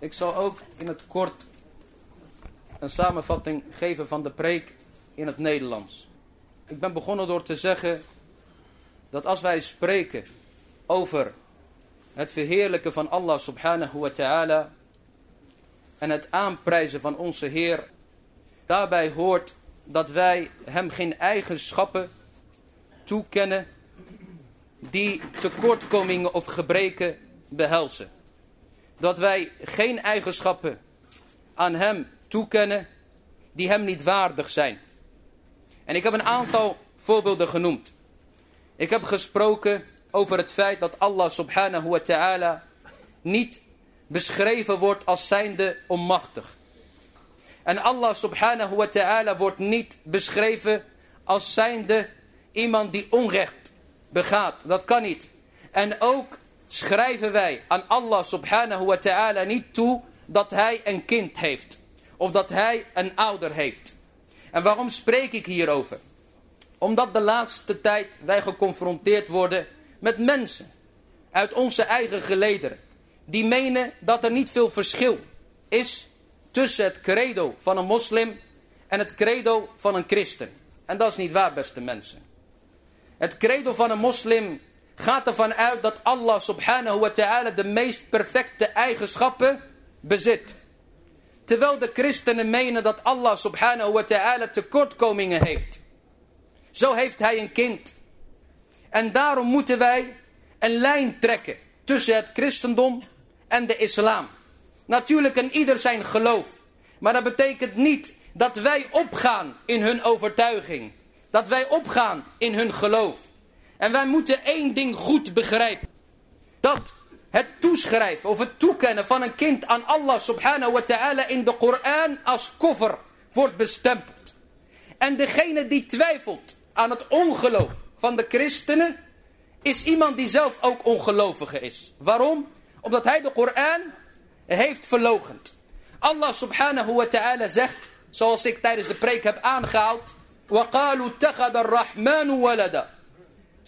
Ik zal ook in het kort een samenvatting geven van de preek in het Nederlands. Ik ben begonnen door te zeggen dat als wij spreken over het verheerlijken van Allah subhanahu wa ta'ala en het aanprijzen van onze Heer, daarbij hoort dat wij hem geen eigenschappen toekennen die tekortkomingen of gebreken behelzen. Dat wij geen eigenschappen aan hem toekennen die hem niet waardig zijn. En ik heb een aantal voorbeelden genoemd. Ik heb gesproken over het feit dat Allah subhanahu wa ta'ala niet beschreven wordt als zijnde onmachtig. En Allah subhanahu wa ta'ala wordt niet beschreven als zijnde iemand die onrecht begaat. Dat kan niet. En ook schrijven wij aan Allah subhanahu wa ta'ala niet toe dat hij een kind heeft. Of dat hij een ouder heeft. En waarom spreek ik hierover? Omdat de laatste tijd wij geconfronteerd worden met mensen uit onze eigen gelederen. Die menen dat er niet veel verschil is tussen het credo van een moslim en het credo van een christen. En dat is niet waar beste mensen. Het credo van een moslim gaat ervan uit dat Allah subhanahu wa ta'ala de meest perfecte eigenschappen bezit. Terwijl de christenen menen dat Allah subhanahu wa ta'ala tekortkomingen heeft. Zo heeft hij een kind. En daarom moeten wij een lijn trekken tussen het christendom en de islam. Natuurlijk een ieder zijn geloof. Maar dat betekent niet dat wij opgaan in hun overtuiging. Dat wij opgaan in hun geloof. En wij moeten één ding goed begrijpen. Dat het toeschrijven of het toekennen van een kind aan Allah subhanahu wa ta'ala in de Koran als koffer wordt bestempeld. En degene die twijfelt aan het ongeloof van de christenen is iemand die zelf ook ongelovige is. Waarom? Omdat hij de Koran heeft verlogend. Allah subhanahu wa ta'ala zegt, zoals ik tijdens de preek heb aangehaald, وَقَالُوا اتَّخَذَ الرَّحْمَنُ وَلَدًا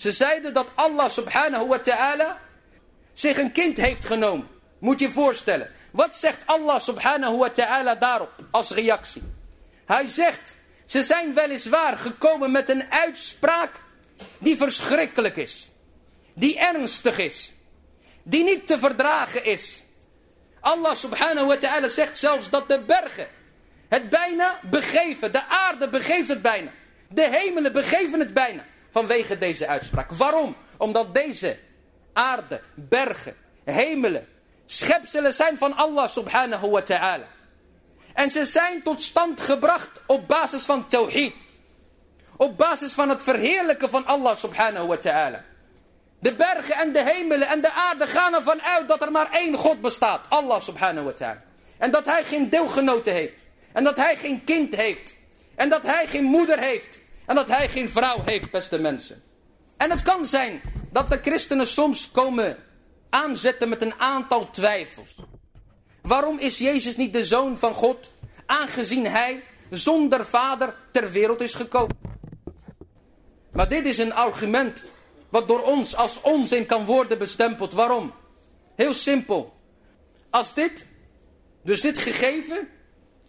ze zeiden dat Allah subhanahu wa ta'ala zich een kind heeft genomen. Moet je voorstellen. Wat zegt Allah subhanahu wa ta'ala daarop als reactie? Hij zegt, ze zijn weliswaar gekomen met een uitspraak die verschrikkelijk is. Die ernstig is. Die niet te verdragen is. Allah subhanahu wa ta'ala zegt zelfs dat de bergen het bijna begeven. De aarde begeeft het bijna. De hemelen begeven het bijna. Vanwege deze uitspraak. Waarom? Omdat deze aarde, bergen, hemelen, schepselen zijn van Allah subhanahu wa ta'ala. En ze zijn tot stand gebracht op basis van tawhid. Op basis van het verheerlijken van Allah subhanahu wa ta'ala. De bergen en de hemelen en de aarde gaan ervan uit dat er maar één God bestaat. Allah subhanahu wa ta'ala. En dat hij geen deelgenoten heeft. En dat hij geen kind heeft. En dat hij geen moeder heeft. En dat hij geen vrouw heeft, beste mensen. En het kan zijn dat de christenen soms komen aanzetten met een aantal twijfels. Waarom is Jezus niet de zoon van God, aangezien hij zonder vader ter wereld is gekomen? Maar dit is een argument wat door ons als onzin kan worden bestempeld. Waarom? Heel simpel. Als dit, dus dit gegeven,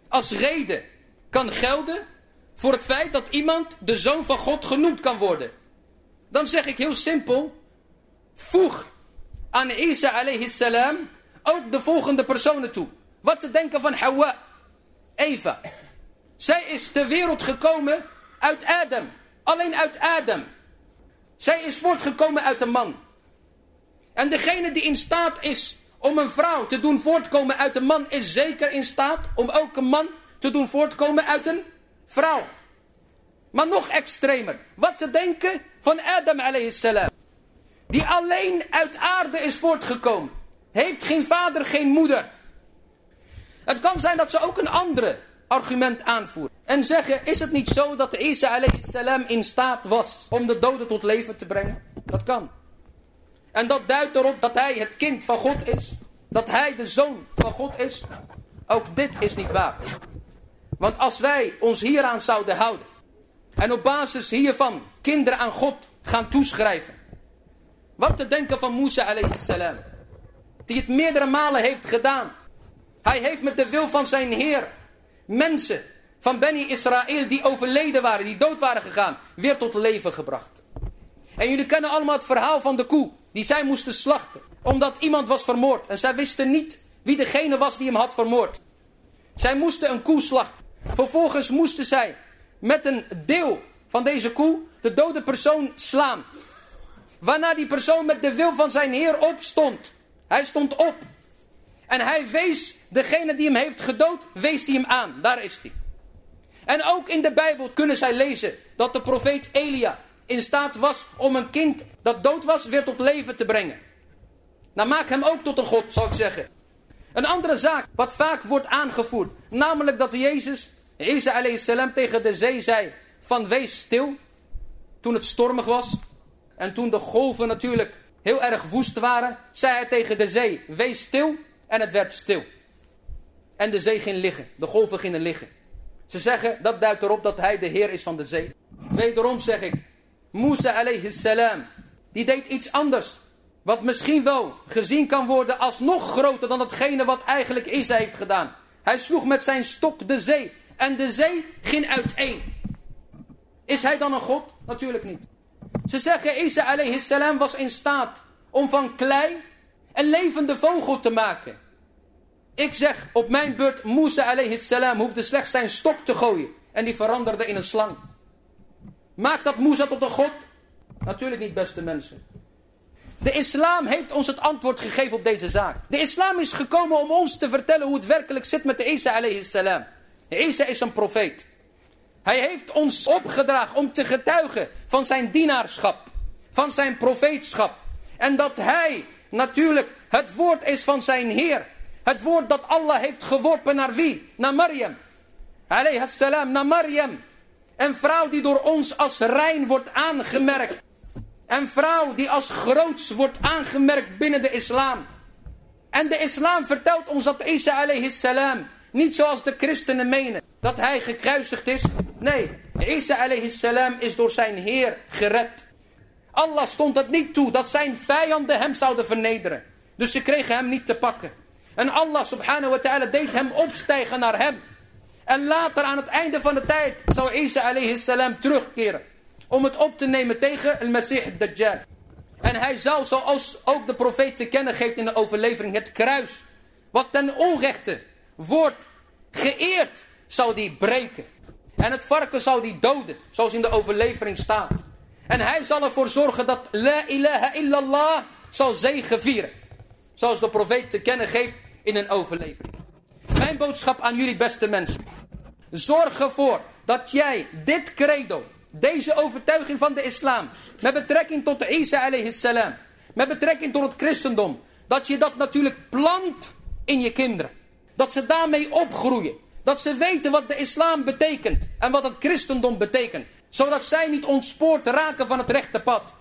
als reden kan gelden voor het feit dat iemand de zoon van God genoemd kan worden. Dan zeg ik heel simpel, voeg aan Isa alayhi salam ook de volgende personen toe. Wat te denken van Hawa, Eva. Zij is ter wereld gekomen uit Adam. Alleen uit Adam. Zij is voortgekomen uit een man. En degene die in staat is om een vrouw te doen voortkomen uit een man... is zeker in staat om ook een man te doen voortkomen uit een vrouw. Maar nog extremer. Wat te denken van Adam salam. Die alleen uit aarde is voortgekomen. Heeft geen vader, geen moeder. Het kan zijn dat ze ook een andere argument aanvoeren. En zeggen, is het niet zo dat Isa salam in staat was om de doden tot leven te brengen? Dat kan. En dat duidt erop dat hij het kind van God is. Dat hij de zoon van God is. Ook dit is niet waar. Want als wij ons hieraan zouden houden. En op basis hiervan kinderen aan God gaan toeschrijven. Wat te denken van Musa alayhi salam. Die het meerdere malen heeft gedaan. Hij heeft met de wil van zijn Heer mensen van Beni Israël die overleden waren, die dood waren gegaan, weer tot leven gebracht. En jullie kennen allemaal het verhaal van de koe die zij moesten slachten. Omdat iemand was vermoord en zij wisten niet wie degene was die hem had vermoord. Zij moesten een koe slachten. Vervolgens moesten zij met een deel van deze koe de dode persoon slaan. Waarna die persoon met de wil van zijn heer opstond. Hij stond op. En hij wees degene die hem heeft gedood, wees hij hem aan. Daar is hij. En ook in de Bijbel kunnen zij lezen dat de profeet Elia in staat was om een kind dat dood was weer tot leven te brengen. Nou maak hem ook tot een God, zou ik zeggen. Een andere zaak wat vaak wordt aangevoerd. Namelijk dat Jezus, Isa salam tegen de zee zei van wees stil. Toen het stormig was. En toen de golven natuurlijk heel erg woest waren. Zei hij tegen de zee wees stil. En het werd stil. En de zee ging liggen. De golven gingen liggen. Ze zeggen dat duidt erop dat hij de Heer is van de zee. Wederom zeg ik. Musa alayhi salam. Die deed iets anders. Wat misschien wel gezien kan worden als nog groter dan datgene wat eigenlijk Isa heeft gedaan. Hij sloeg met zijn stok de zee. En de zee ging uiteen. Is hij dan een god? Natuurlijk niet. Ze zeggen Isa alayhi salam was in staat om van klei een levende vogel te maken. Ik zeg op mijn beurt Musa alayhi salam hoefde slechts zijn stok te gooien. En die veranderde in een slang. Maakt dat Musa tot een god? Natuurlijk niet beste mensen. De islam heeft ons het antwoord gegeven op deze zaak. De islam is gekomen om ons te vertellen hoe het werkelijk zit met Isa alayhi salam. Isa is een profeet. Hij heeft ons opgedragen om te getuigen van zijn dienaarschap. Van zijn profeetschap. En dat hij natuurlijk het woord is van zijn Heer. Het woord dat Allah heeft geworpen naar wie? Naar Maryam. Alayhi salam, naar Maryam. Een vrouw die door ons als rein wordt aangemerkt. Een vrouw die als groots wordt aangemerkt binnen de islam. En de islam vertelt ons dat Isa alayhi salam, niet zoals de christenen menen, dat hij gekruisigd is. Nee, Isa alayhi salam is door zijn Heer gered. Allah stond het niet toe dat zijn vijanden hem zouden vernederen. Dus ze kregen hem niet te pakken. En Allah subhanahu wa ta'ala deed hem opstijgen naar hem. En later aan het einde van de tijd zou Isa alayhi salam terugkeren om het op te nemen tegen el Masih Dajjal. En hij zou, zoals ook de profeet te kennen geeft in de overlevering, het kruis, wat ten onrechte wordt geëerd, zou die breken. En het varken zou die doden, zoals in de overlevering staat. En hij zal ervoor zorgen dat la ilaha illallah zal zegevieren. Zoals de profeet te kennen geeft in een overlevering. Mijn boodschap aan jullie beste mensen. Zorg ervoor dat jij dit credo deze overtuiging van de islam, met betrekking tot Isa alayhi met betrekking tot het christendom, dat je dat natuurlijk plant in je kinderen. Dat ze daarmee opgroeien. Dat ze weten wat de islam betekent en wat het christendom betekent. Zodat zij niet ontspoord raken van het rechte pad.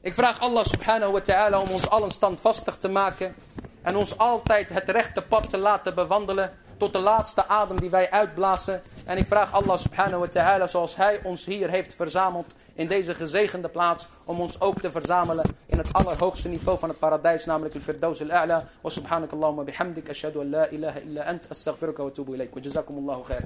Ik vraag Allah subhanahu wa ta'ala om ons allen standvastig te maken. En ons altijd het rechte pad te laten bewandelen tot de laatste adem die wij uitblazen. En ik vraag Allah subhanahu wa ta'ala zoals hij ons hier heeft verzameld in deze gezegende plaats. Om ons ook te verzamelen in het allerhoogste niveau van het paradijs. Namelijk el firdaus al-a'la. Wa subhanakallahumma bihamdik. Ashadu an la ilaha illa ant. Astaghfiruka wa tubu ilayk. Wa jazakumullahu khair.